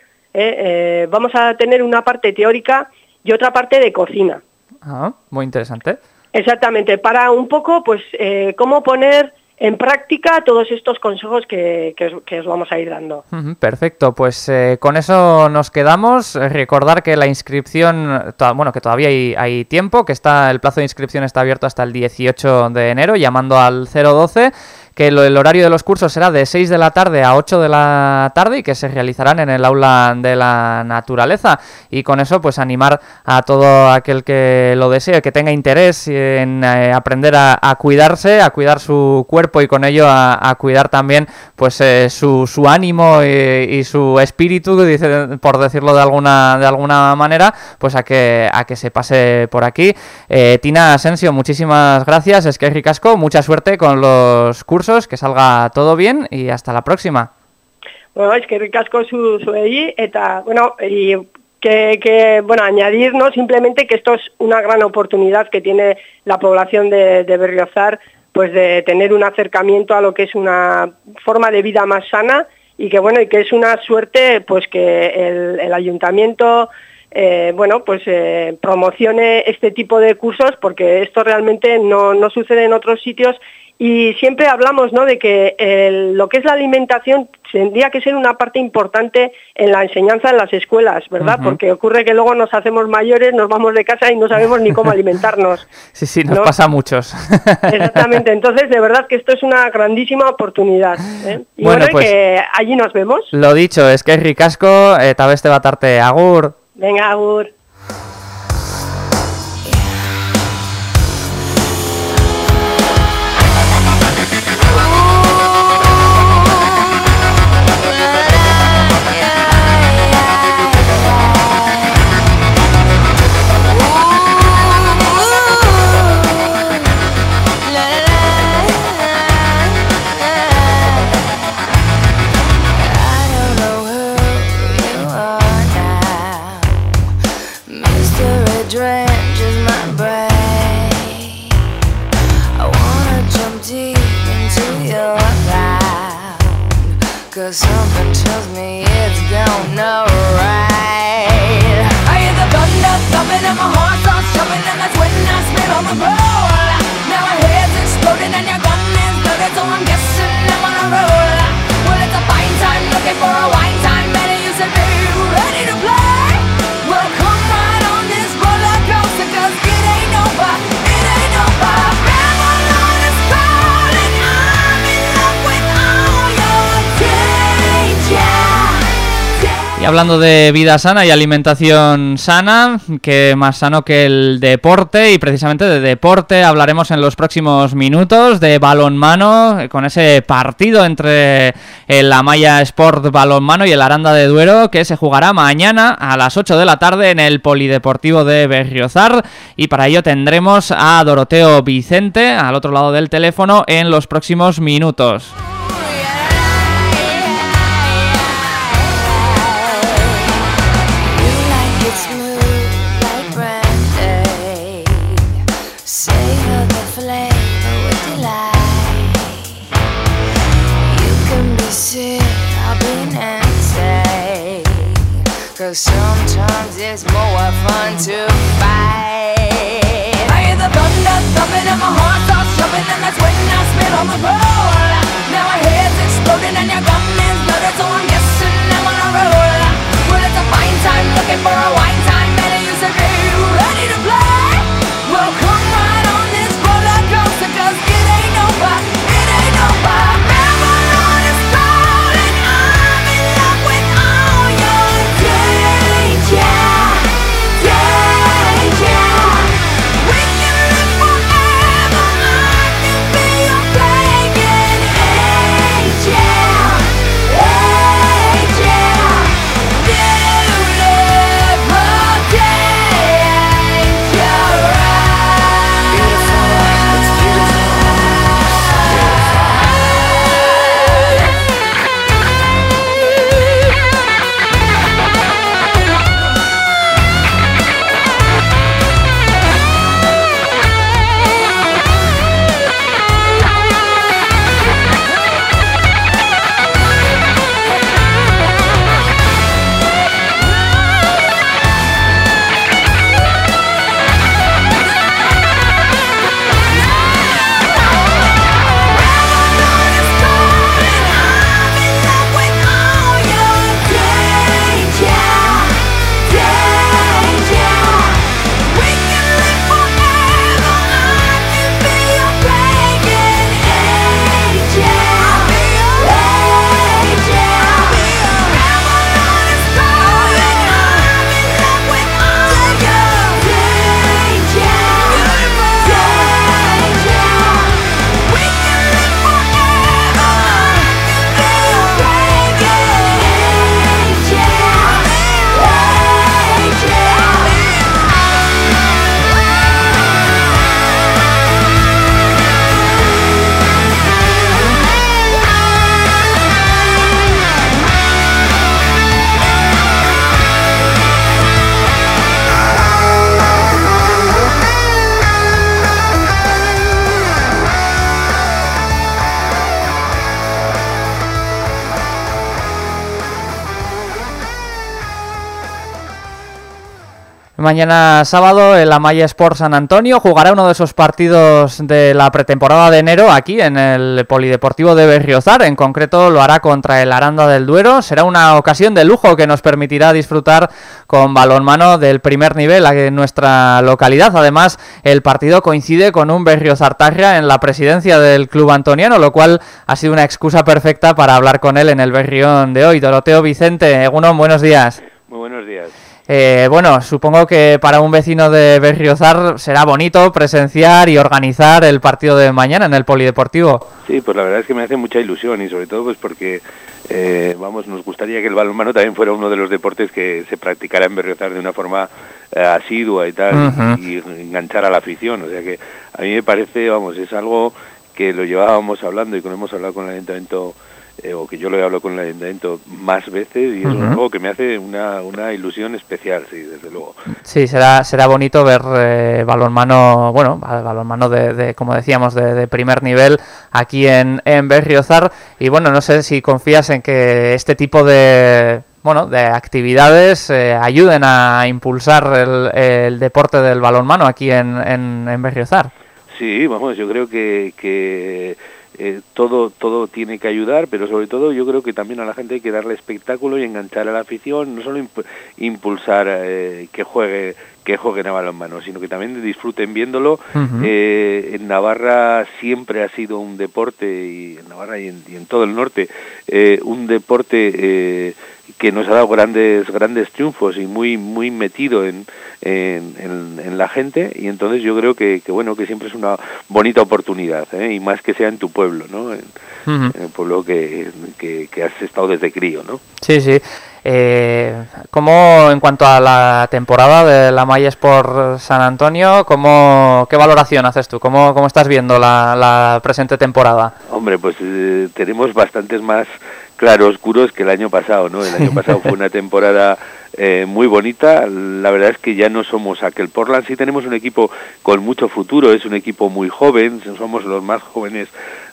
B: vamos a tener una parte teórica y otra parte de cocina.
A: Ah, muy interesante.
B: Exactamente, para un poco, pues, eh, cómo poner en práctica todos estos consejos que, os, vamos a ir dando.
A: Perfecto, pues eh, con eso nos quedamos. Recordar que la inscripción, bueno, que todavía hay, hay, tiempo, que está el plazo de inscripción está abierto hasta el 18 de enero, llamando al 012 que el horario de los cursos será de 6 de la tarde a 8 de la tarde y que se realizarán en el aula de la naturaleza. Y con eso, pues animar a todo aquel que lo desee, que tenga interés en eh, aprender a, cuidarse, a cuidar su cuerpo y con ello a, cuidar también pues eh, su, ánimo y, su espíritu, por decirlo de alguna, de alguna manera, pues a que, a que se pase por aquí. Eh, Tina Asensio, muchísimas gracias. Es que ricasco, mucha suerte con los cursos que salga todo bien y hasta la próxima.
B: Bueno, es que ricasco su, su eta, bueno, y que, que, bueno, añadir simplemente que esto es una gran oportunidad que tiene la población de, Berriozar, pues de tener un acercamiento a lo que es una forma de vida más sana y que bueno, y que es una suerte pues que el, ayuntamiento eh, bueno, pues eh, promocione este tipo de cursos porque esto realmente no, no sucede en otros sitios y siempre hablamos ¿no? de que lo que es la alimentación tendría que ser una parte importante en la enseñanza en las escuelas, ¿verdad? Porque ocurre que luego nos hacemos mayores, nos vamos de casa y no sabemos ni cómo alimentarnos.
A: sí, sí, nos pasa a muchos.
B: Exactamente, entonces de verdad que esto es una grandísima oportunidad. ¿eh? Y bueno, pues, que allí nos vemos.
A: Lo dicho, es que es ricasco, eh, tal vez te va a tarte agur.
B: Venga, agur.
A: Hablando de vida sana y alimentación sana, que más sano que el deporte, y precisamente de deporte hablaremos en los próximos minutos, de balonmano, con ese partido entre el Amaya Sport Balonmano y el Aranda de Duero, que se jugará mañana a las 8 de la tarde en el Polideportivo de Berriozar, y para ello tendremos a Doroteo Vicente al otro lado del teléfono en los próximos minutos.
C: Cause sometimes it's more fun to
A: Mañana sábado el Amaya Sport San Antonio jugará uno de esos partidos de la pretemporada de enero aquí en el Polideportivo de Berriozar. En concreto lo hará contra el Aranda del Duero. Será una ocasión de lujo que nos permitirá disfrutar con balonmano del primer nivel en nuestra localidad. Además, el partido coincide con un Berriozartarria en la presidencia del club antoniano, lo cual ha sido una excusa perfecta para hablar con él en el Berrión de hoy. Doroteo Vicente, Egunon, buenos días.
D: Muy buenos días.
A: Eh, bueno, supongo que para un vecino de Berriozar será bonito presenciar y organizar el partido de mañana en el Polideportivo.
D: Sí, pues la verdad es que me hace mucha ilusión y sobre todo pues porque eh, vamos, nos gustaría que el balonmano también fuera uno de los deportes que se practicara en Berriozar de una forma eh, asidua y tal y enganchar a la afición. O sea que a mí me parece, vamos, es algo que lo llevábamos hablando y que lo hemos hablado con el ayuntamiento eh, o que yo lo he hablado con el ayuntamiento más veces y es
A: Ujú.
D: algo que me hace una, una ilusión especial, sí, desde luego.
A: Sí, será, será bonito ver eh, balonmano, bueno, ba- balonmano de, de, como decíamos, de, de primer nivel aquí en, en Berriozar. Y bueno, no sé si confías en que este tipo de, bueno, de actividades eh, ayuden a impulsar el, el deporte del balonmano aquí en, en, en Berriozar.
D: Sí, vamos, yo creo que, que eh, todo, todo tiene que ayudar, pero sobre todo yo creo que también a la gente hay que darle espectáculo y enganchar a la afición, no solo imp- impulsar eh, que juegue que jueguen a balonmano, sino que también disfruten viéndolo. Eh, en Navarra siempre ha sido un deporte, y en Navarra y en, y en todo el norte, eh, un deporte eh, que nos ha dado grandes grandes triunfos y muy muy metido en, en, en- en la gente y entonces yo creo que, que, bueno que siempre es una bonita oportunidad ¿eh? y más que sea en tu pueblo no en el pueblo que, que, que has estado desde crío no
A: Sí, sí. Eh, ¿Cómo, en cuanto a la temporada de la Maya Sport San Antonio, cómo, qué valoración haces tú? ¿Cómo, cómo estás viendo la, la presente temporada?
D: Hombre, pues eh, tenemos bastantes más claroscuros que el año pasado, ¿no? El año pasado fue una temporada eh, muy bonita. La verdad es que ya no somos aquel Portland. Sí tenemos un equipo con mucho futuro, es un equipo muy joven, somos los más jóvenes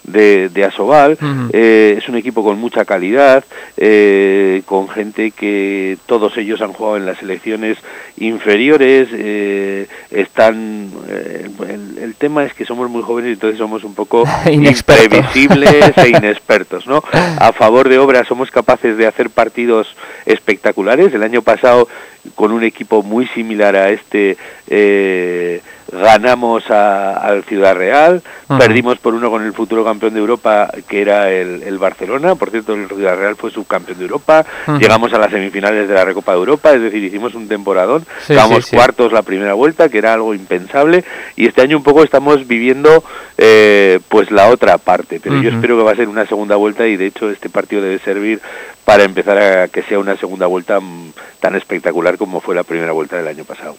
D: de, de Asobal. Eh, es un equipo con mucha calidad, eh, con gente que todos ellos han jugado en las selecciones inferiores. eh, están. eh, el, el tema es que somos muy jóvenes y entonces somos un poco imprevisibles e inexpertos, ¿no? A favor de obra somos capaces de hacer partidos espectaculares. El año pasado, con un equipo muy similar a este, eh, ganamos a- al Ciudad Real, perdimos por uno con el futuro campeón de Europa, que era el, el Barcelona. Por cierto, el Ciudad Real fue subcampeón de Europa. Llegamos a las semifinales de la Recopa de Europa, es decir, hicimos un temporadón.
A: Sí,
D: Estábamos
A: sí, sí.
D: cuartos la primera vuelta, que era algo impensable. Y este año un poco estamos viviendo eh, pues la otra parte. Pero yo espero que va a ser una segunda vuelta y de hecho este partido debe servir para empezar a que sea una segunda vuelta mm, tan espectacular como fue la primera vuelta del año pasado.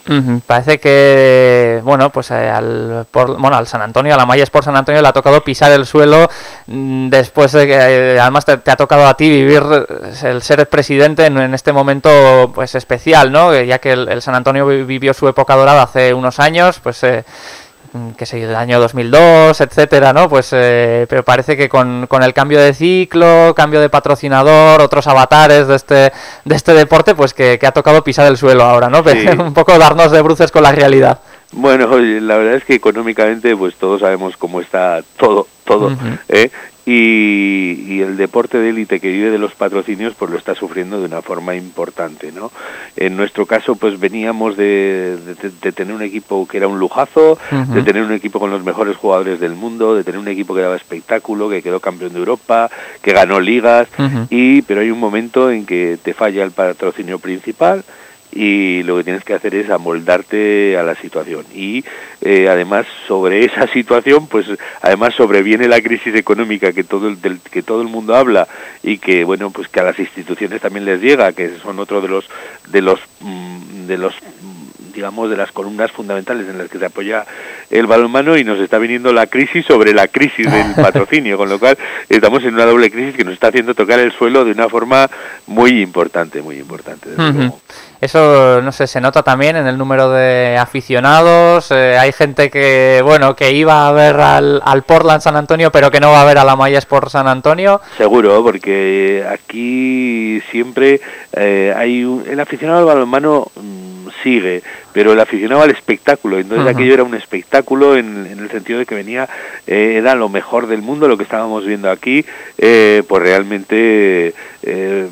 A: Parece que, bueno, pues eh, al, por- bueno, al San Antonio, a la Maya Sport San Antonio le ha tocado pisar el suelo mm, después de que eh, además te, te ha tocado a ti vivir eh, el ser presidente en, en este momento pues especial, ¿no? Ya que el, el San Antonio vi- vivió su época dorada hace unos años, pues eh, mm, que sé, el año 2002, etcétera, ¿no? Pues, eh, pero parece que con, con el cambio de ciclo, cambio de patrocinador, otros avatares de este, de este deporte, pues que, que ha tocado pisar el suelo ahora, ¿no?
D: Sí.
A: Un poco darnos de bruces con la realidad.
D: Bueno, la verdad es que económicamente pues todos sabemos cómo está todo, todo. ¿eh? y, y el deporte de élite que vive de los patrocinios pues lo está sufriendo de una forma importante, ¿no? En nuestro caso pues veníamos de, de- de tener un equipo que era un lujazo, de tener un equipo con los mejores jugadores del mundo, de tener un equipo que daba espectáculo, que quedó campeón de Europa, que ganó ligas, y pero hay un momento en que te falla el patrocinio principal y lo que tienes que hacer es amoldarte a la situación. Y eh, además sobre esa situación pues además sobreviene la crisis económica que todo el, del que todo el mundo habla y que bueno pues que a las instituciones también les llega que son otro de los de los mm, de los digamos de las columnas fundamentales en las que se apoya el balonmano y nos está viniendo la crisis sobre la crisis del patrocinio con lo cual estamos en una doble crisis que nos está haciendo tocar el suelo de una forma muy importante muy importante desde luego.
A: Eso, no sé, se nota también en el número de aficionados. eh, hay gente que, bueno, que iba a ver al, al Portland San Antonio, pero que no va a ver a la Maya Sport San Antonio.
D: Seguro, porque aquí siempre eh, hay un, el aficionado al balonmano mm, sigue, pero el aficionado al espectáculo, entonces aquello era un espectáculo en, en el sentido de que venía, eh, era lo mejor del mundo, lo que estábamos viendo aquí, eh, pues realmente eh,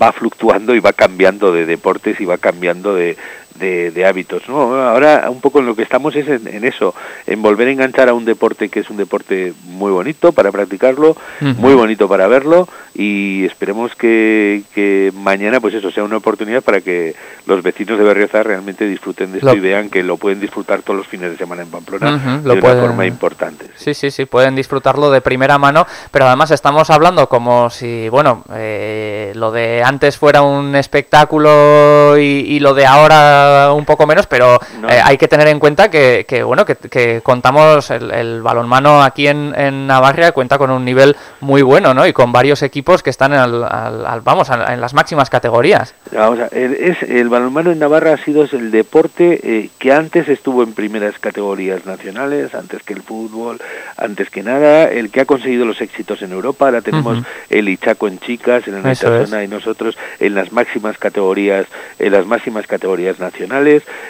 D: va fluctuando y va cambiando de deportes y va cambiando de, de, de hábitos. ¿no? Ahora un poco en lo que estamos es en, en eso, en volver a enganchar a un deporte que es un deporte muy bonito para practicarlo, muy bonito para verlo y esperemos que, que mañana pues eso sea una oportunidad para que los vecinos de Berriozar realmente disfruten de esto
A: Lo-
D: y vean que lo pueden disfrutar todos los fines de semana en Pamplona
A: Ujú,
D: de
A: lo
D: una
A: pueden-
D: forma importante.
A: Sí, sí, sí, pueden disfrutarlo de primera mano, pero además estamos hablando como si, bueno, eh, lo de antes fuera un espectáculo y, y lo de ahora quizá un poco menos, pero
D: No.
A: eh, hay que tener en cuenta que, que, bueno, que, que contamos, el, el balonmano aquí en, en Navarra cuenta con un nivel muy bueno, ¿no? Y con varios equipos que están, al- al- al- vamos, en las máximas categorías.
D: Vamos a- el, es, el balonmano en Navarra ha sido el deporte eh, que antes estuvo en primeras categorías nacionales, antes que el fútbol, antes que nada, el que ha conseguido los éxitos en Europa. Ahora tenemos el Ichaco en chicas, en
A: Eso
D: Naitasuna y nosotros en las máximas categorías, en las máximas categorías nacionales,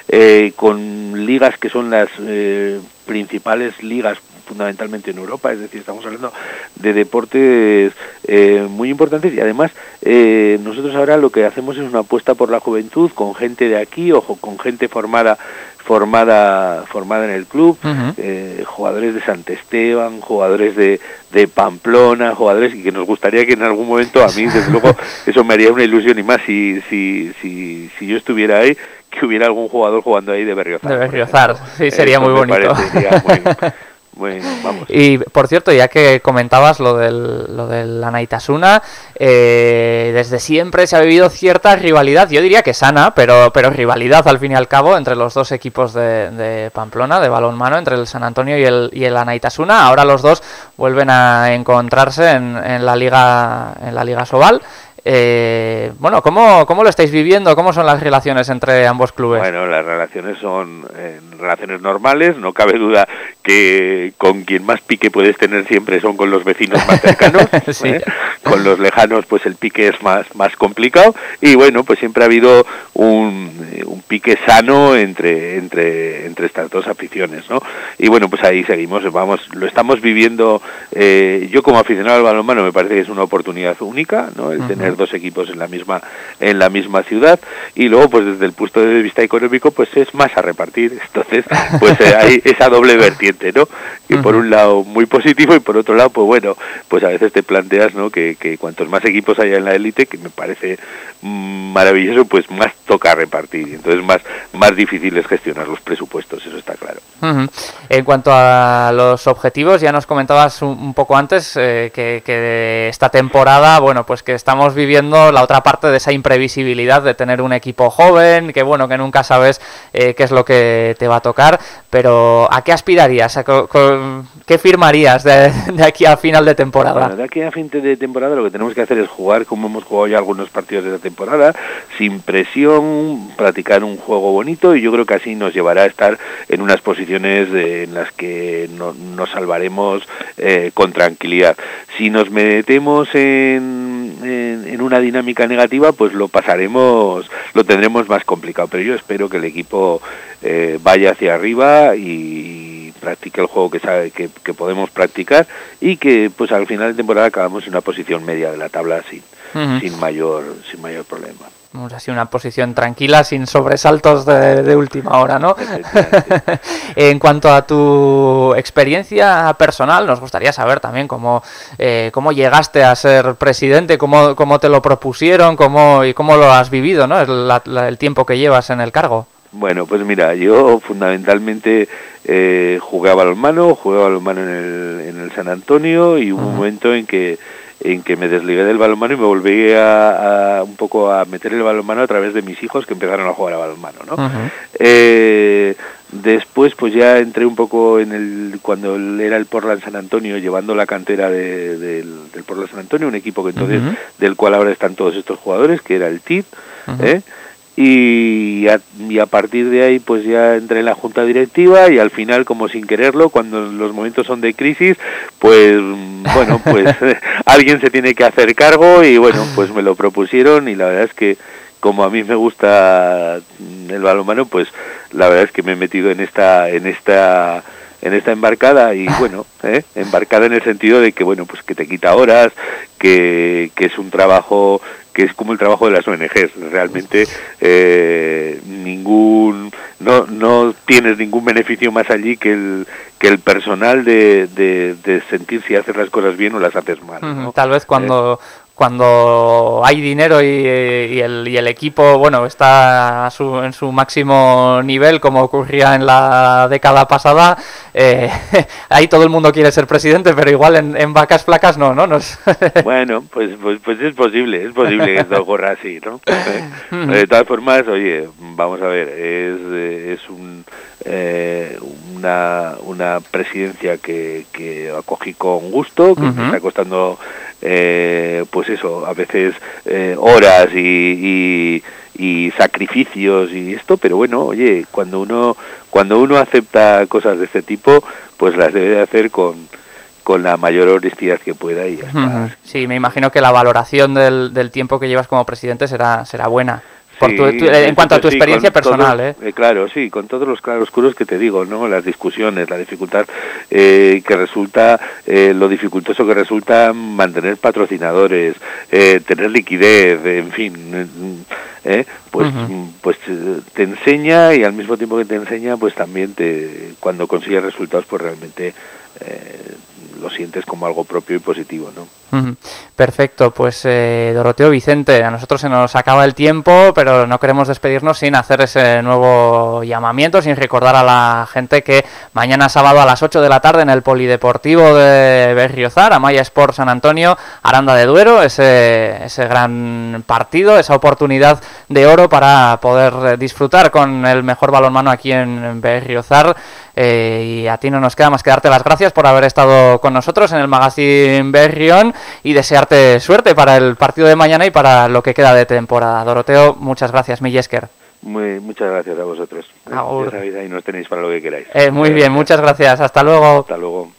D: eh, con ligas que son las eh, principales ligas fundamentalmente en Europa, es decir, estamos hablando de deportes eh, muy importantes y además eh, nosotros ahora lo que hacemos es una apuesta por la juventud con gente de aquí, ojo, con gente formada formada formada en el club, eh, jugadores de Sant Esteban, jugadores de, de Pamplona, jugadores y que nos gustaría que en algún momento a mí, desde luego, eso me haría una ilusión y más si, si, si, si yo estuviera ahí, que hubiera algún jugador jugando ahí de Berriozar.
A: De Berriozar, sí, sería muy bonito.
D: parecería muy- vamos.
A: Y por cierto, ya que comentabas lo del, lo de la Naitasuna, eh, desde siempre se ha vivido cierta rivalidad, yo diría que sana, pero, pero rivalidad al fin y al cabo entre los dos equipos de, de Pamplona, de balonmano, entre el San Antonio y el, y el Anaitasuna. Ahora los dos vuelven a encontrarse en, en la Liga en la Liga Sobal. Eh, bueno, ¿cómo, ¿cómo lo estáis viviendo? ¿Cómo son las relaciones entre ambos clubes?
D: Bueno, las relaciones son eh, relaciones normales, no cabe duda que con quien más pique puedes tener siempre son con los vecinos más cercanos,
A: Sí.
D: ¿eh? con los lejanos pues el pique es más, más complicado y bueno, pues siempre ha habido un, un pique sano entre, entre, entre estas dos aficiones, ¿no? Y bueno, pues ahí seguimos, vamos, lo estamos viviendo, eh, yo como aficionado al balonmano me parece que es una oportunidad única, ¿no? El
A: Ujú.
D: Tener dos equipos en la misma en la misma ciudad. Y luego pues desde el punto de vista económico pues es más a repartir. Entonces pues eh, hay esa doble vertiente no que por un lado muy positivo y por otro lado pues bueno pues a veces te planteas no que, que cuantos más equipos haya en la élite que me parece maravilloso pues más toca repartir y entonces más más difícil es gestionar los presupuestos eso está claro.
A: En cuanto a los objetivos, ya nos comentabas un, un poco antes eh, que, que esta temporada, bueno, pues que estamos viviendo la otra parte de esa imprevisibilidad de tener un equipo joven, que bueno, que nunca sabes eh, qué es lo que te va a tocar, pero ¿a qué aspirarías? ¿A ¿Qué firmarías de, de aquí a final de temporada?
D: Bueno, de aquí a fin de temporada lo que tenemos que hacer es jugar como hemos jugado ya algunos partidos de la temporada, sin presión, practicar un juego bonito y yo creo que así nos llevará a estar en unas posiciones de- en las que no- nos salvaremos eh, con tranquilidad. Si nos metemos en, en- en una dinámica negativa, pues lo pasaremos, lo tendremos más complicado, pero yo espero que el equipo eh, vaya hacia arriba y practique el juego que sabe que, que podemos practicar y que pues al final de temporada acabamos en una posición media de la tabla sin, sin mayor sin mayor problema.
A: Así una posición tranquila, sin sobresaltos de, de última hora, ¿no? En cuanto a tu experiencia personal, nos gustaría saber también cómo, eh, cómo llegaste a ser presidente, cómo, cómo te lo propusieron, cómo, y cómo lo has vivido, ¿no? El, la- el tiempo que llevas en el cargo.
D: Bueno, pues mira, yo fundamentalmente eh, jugué a balonmano, jugué a balonmano en el, en el San Antonio y hubo un momento en que en que me desligué del balonmano y me volví a, a un poco a meter el balonmano a través de mis hijos que empezaron a jugar a balonmano, ¿no? Eh, después pues ya entré un poco en el cuando era el Portland San Antonio llevando la cantera de- del, del Portland San Antonio un equipo que entonces del cual ahora están todos estos jugadores que era el TIT
A: Ujú.
D: ¿eh? Y, a, y a partir de ahí pues ya entré en la junta directiva y al final como sin quererlo cuando los momentos son de crisis pues mm, bueno pues alguien se tiene que hacer cargo y bueno pues me lo propusieron y la verdad es que como a mí me gusta el balonmano pues la verdad es que me he metido en esta en esta en esta embarcada y bueno, ¿eh? embarcada en el sentido de que bueno, pues que te quita horas, que, que es un trabajo que es como el trabajo de las ONGs, realmente eh, ningún no no tienes ningún beneficio más allí que el que el personal de, de, de sentir si haces las cosas bien o las haces mal.
A: Tal vez cuando, cuando hay dinero y, y el, y el equipo, bueno, está a su- en su máximo nivel, como ocurría en la década pasada, eh, ahí todo el mundo quiere ser presidente, pero igual en, en vacas flacas no, ¿no? Nos-
D: Bueno, pues, pues, pues es posible, es posible que esto ocurra así, ¿no? Eh, De todas formas, oye, vamos a ver, es, eh, es un, eh, una, una presidencia que, que acogí con gusto, que me está costando, eh, pues eso, a veces eh, horas y, y, y sacrificios y esto, pero bueno, oye, cuando uno, cuando uno acepta cosas de este tipo, pues las debe de hacer con con la mayor honestidad que pueda y ya está.
A: Sí, me imagino que la valoración del, del tiempo que llevas como presidente será, será buena. Por
D: Sí,
A: tu- tu- eh, en cuanto a tu experiencia personal,
D: todos-
A: ¿eh?
D: Claro, sí, con todos los claroscuros que te digo, ¿no? Las discusiones, la dificultad eh, que resulta, eh, lo dificultoso que resulta mantener patrocinadores, eh, tener liquidez, en fin, eh, pues,
A: Ujú.
D: pues eh, te enseña y al mismo tiempo que te enseña, pues también te, cuando consigues resultados, pues realmente eh, lo sientes como algo propio y positivo, ¿no?
A: Perfecto, pues eh, Doroteo Vicente, a nosotros se nos acaba el tiempo, pero no queremos despedirnos sin hacer ese nuevo llamamiento, sin recordar a la gente que mañana sábado a las 8 de la tarde en el Polideportivo de Berriozar, Amaya Sport San Antonio, Aranda de Duero, ese, ese gran partido, esa oportunidad de oro para poder disfrutar con el mejor balonmano aquí en Berriozar. Eh, y a ti no nos queda más que darte las gracias por haber estado con nosotros en el Magazine Berrión y desearte suerte para el partido de mañana y para lo que queda de temporada. Doroteo, muchas gracias, Millesker.
D: Muy, muchas gracias a vosotros.
A: Agur.
D: Ya sabéis, ahí nos tenéis para lo que queráis.
A: Eh, muy bien, muchas gracias. Hasta luego.
D: Hasta luego.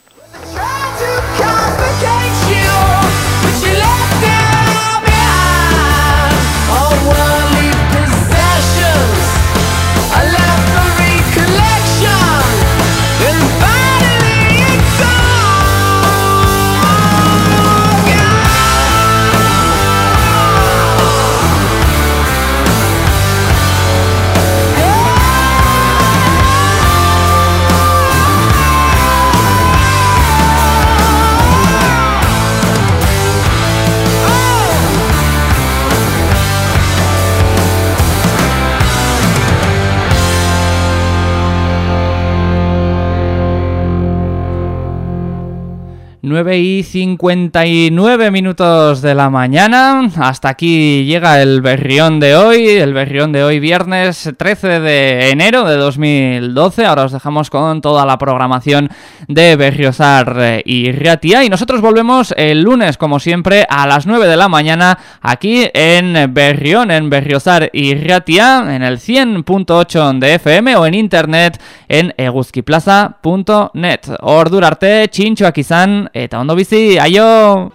A: Nueve y 59 minutos de la mañana. Hasta aquí llega el berrión de hoy. El berrión de hoy, viernes 13 de enero de 2012. Ahora os dejamos con toda la programación de Berriozar eh, y Riatia. Y nosotros volvemos el lunes, como siempre, a las 9 de la mañana, aquí en Berrión, en Berriozar y Riatia, en el 100.8 de FM o en internet en eguzkiplaza.net. Ordurarte, txintxoak izan, eta ondo bizi, aio!